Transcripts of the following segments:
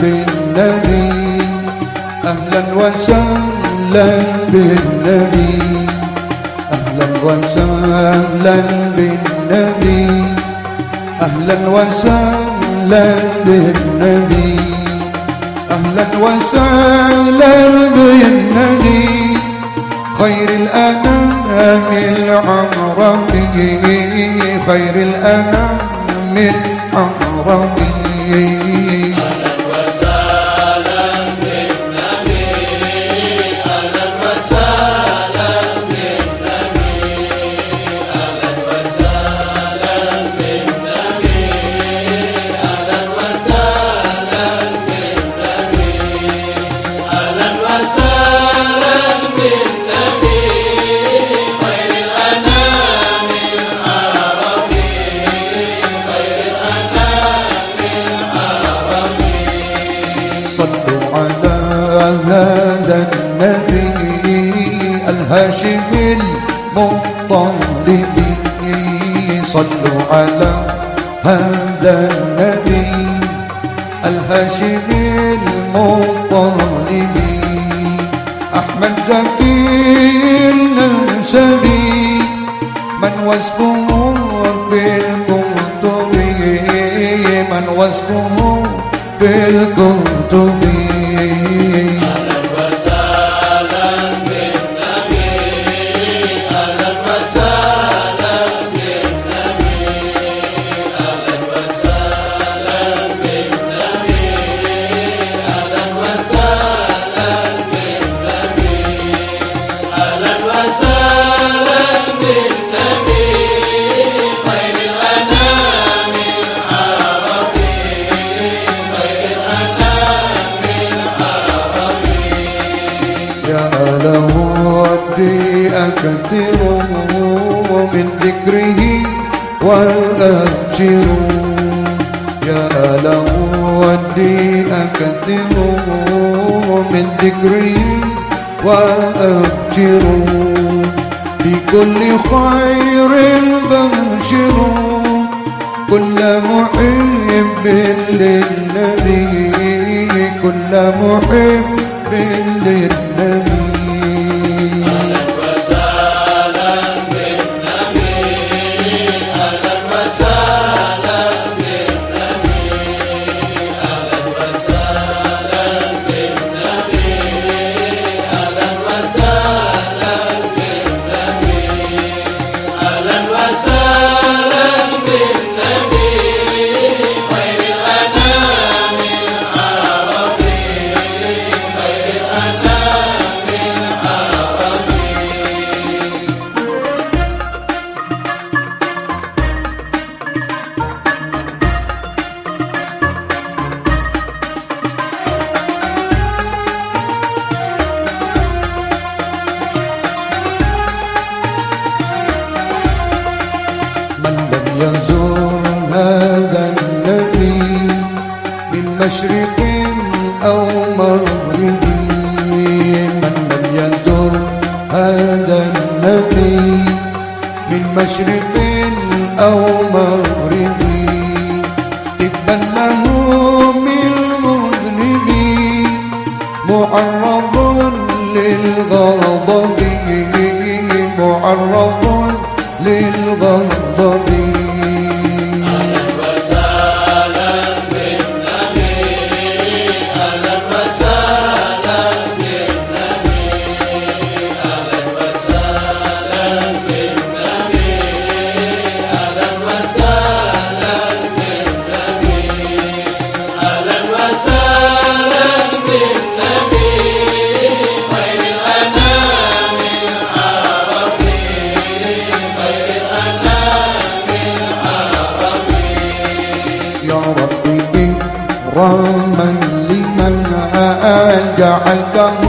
بالنبي أهلا وسهلا بالنبي أهلا وسهلا بالنبي أهلا وسهلا بالنبي أهلا وسهلا بالنبي. خير الأنام العربي خير الأنام العربي صلوا على هذا النبي الهاشم المطلب. صلوا على هذا النبي الهاشم المطلب. أحمد زكي النسبي. من وصفه في الكتب من وصفه في الكتب يا ودي أكثر من ذكره وأبشر يا له ودي أكثر من ذكره وأبشر بكل خير بشر. كل محب للنبي. كل محب للنبي. لم يزور هذا النبي من مشرق أو مغرب. من لم يزور هذا النبي من مشرق أو مغرب. تبا له من مذنب معرض للغضب. معرض للغضب. لمن جعلته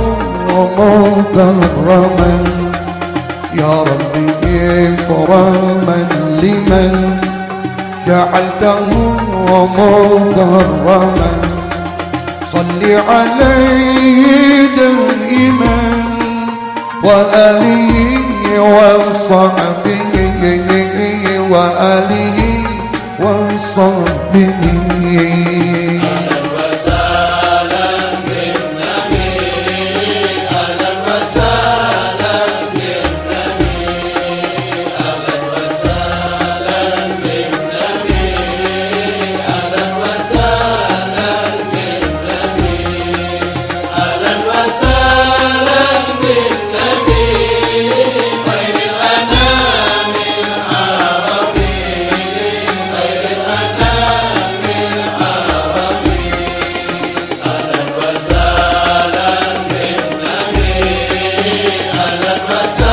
مكرما يا ربي إكراما لمن جعلته مكرما صل عليه دائما وآله وصحبه وآله 맞아